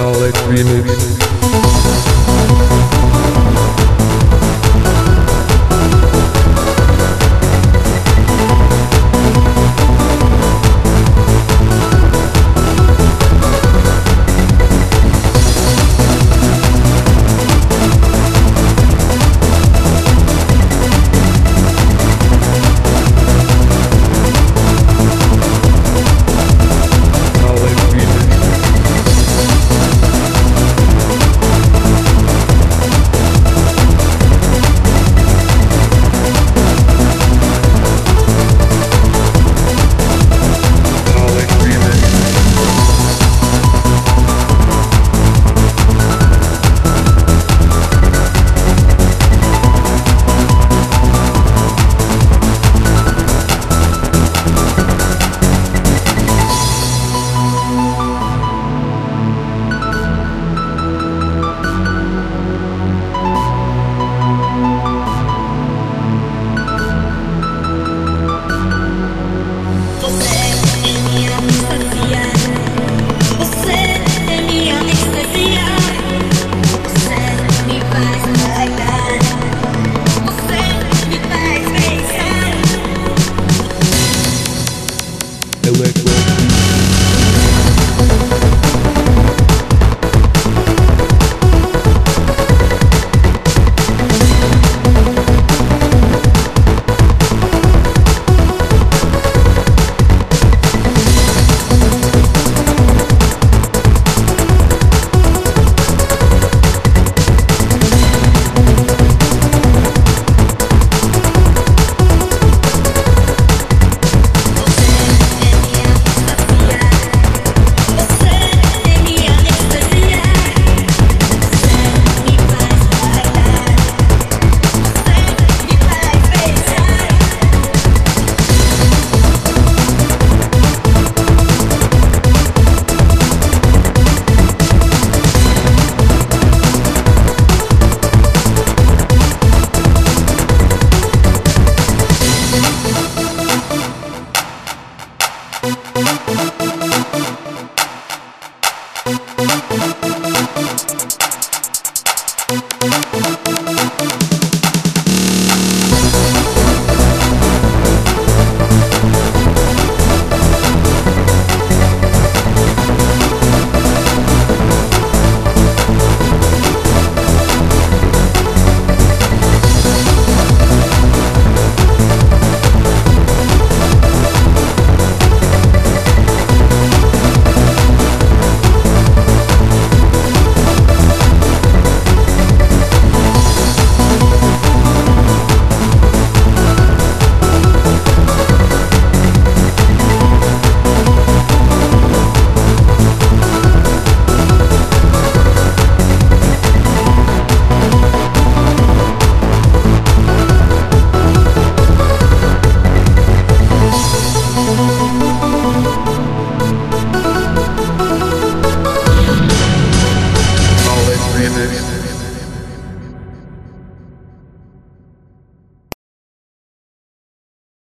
Alex Remix. lives.